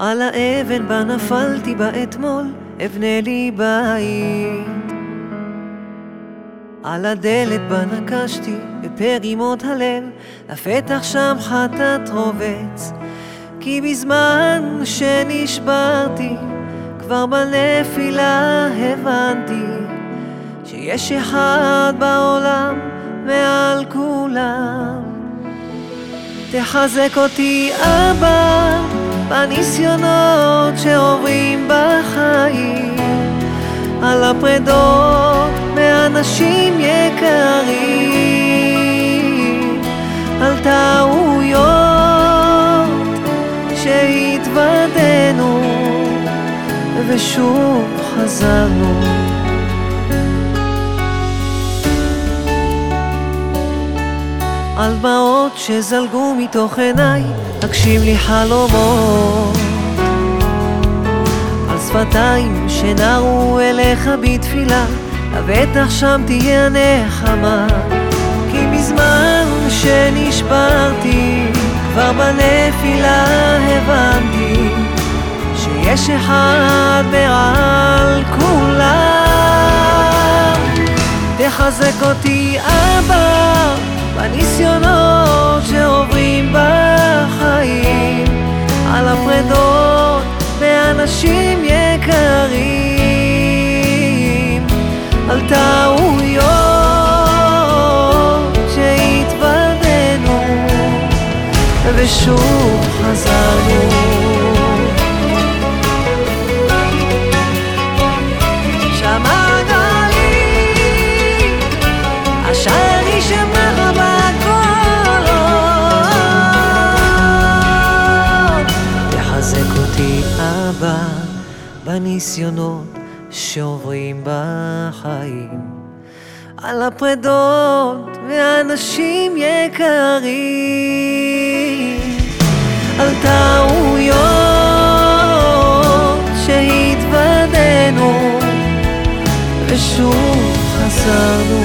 על האבן בה נפלתי בה אתמול, אבנה לי בית. על הדלת בה נקשתי, בפרימות הלב, לפתח שם חטאת רובץ. כי בזמן שנשברתי, כבר בנפילה הבנתי, שיש אחד בעולם מעל כולם. תחזק אותי אבא בניסיונות שעוברים בחיים. על הפרדות מאנשים יקרים. על טעויות שהתוודענו ושוב חזרנו על דמעות שזלגו מתוך עיניי, תקשיב לי חלומות. על שפתיים שנערו אליך בתפילה, לבטח שם תהיה נחמה. כי מזמן שנשברתי, כבר בנפילה הבנתי, שיש אחד מעל כולם. תחזק אותי אבא בניסיונות שעוברים בחיים, על הפרדות מאנשים יקרים, על טעויות שהתוודענו ושוב בניסיונות שעוברים בחיים. על הפרדות ואנשים יקרים. על טעויות שהתוודענו ושוב חסר